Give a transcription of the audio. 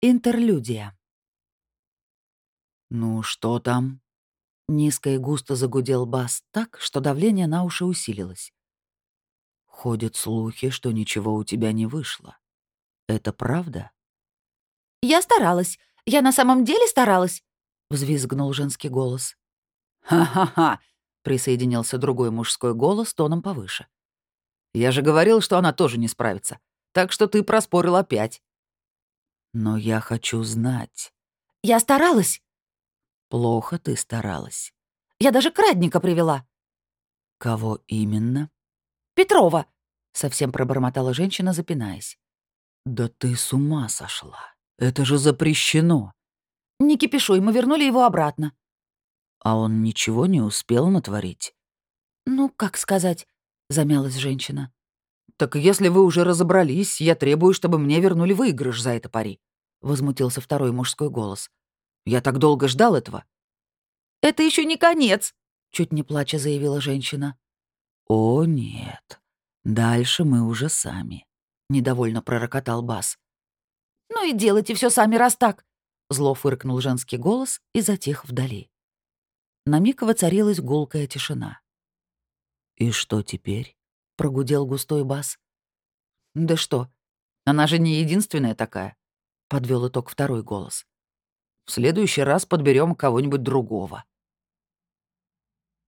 Интерлюдия. «Ну, что там?» Низко и густо загудел бас так, что давление на уши усилилось. «Ходят слухи, что ничего у тебя не вышло. Это правда?» «Я старалась. Я на самом деле старалась», — взвизгнул женский голос. «Ха-ха-ха!» — присоединился другой мужской голос тоном повыше. «Я же говорил, что она тоже не справится. Так что ты проспорил опять». «Но я хочу знать». «Я старалась». «Плохо ты старалась». «Я даже крадника привела». «Кого именно?» «Петрова», — совсем пробормотала женщина, запинаясь. «Да ты с ума сошла. Это же запрещено». «Не кипишуй, мы вернули его обратно». «А он ничего не успел натворить?» «Ну, как сказать?» — замялась женщина. «Так если вы уже разобрались, я требую, чтобы мне вернули выигрыш за это пари», — возмутился второй мужской голос. «Я так долго ждал этого». «Это еще не конец», — чуть не плача заявила женщина. «О, нет. Дальше мы уже сами», — недовольно пророкотал Бас. «Ну и делайте все сами, раз так», — зло фыркнул женский голос и затих вдали. На миг воцарилась гулкая тишина. «И что теперь?» — прогудел густой бас. «Да что? Она же не единственная такая», — подвел итог второй голос. «В следующий раз подберем кого-нибудь другого».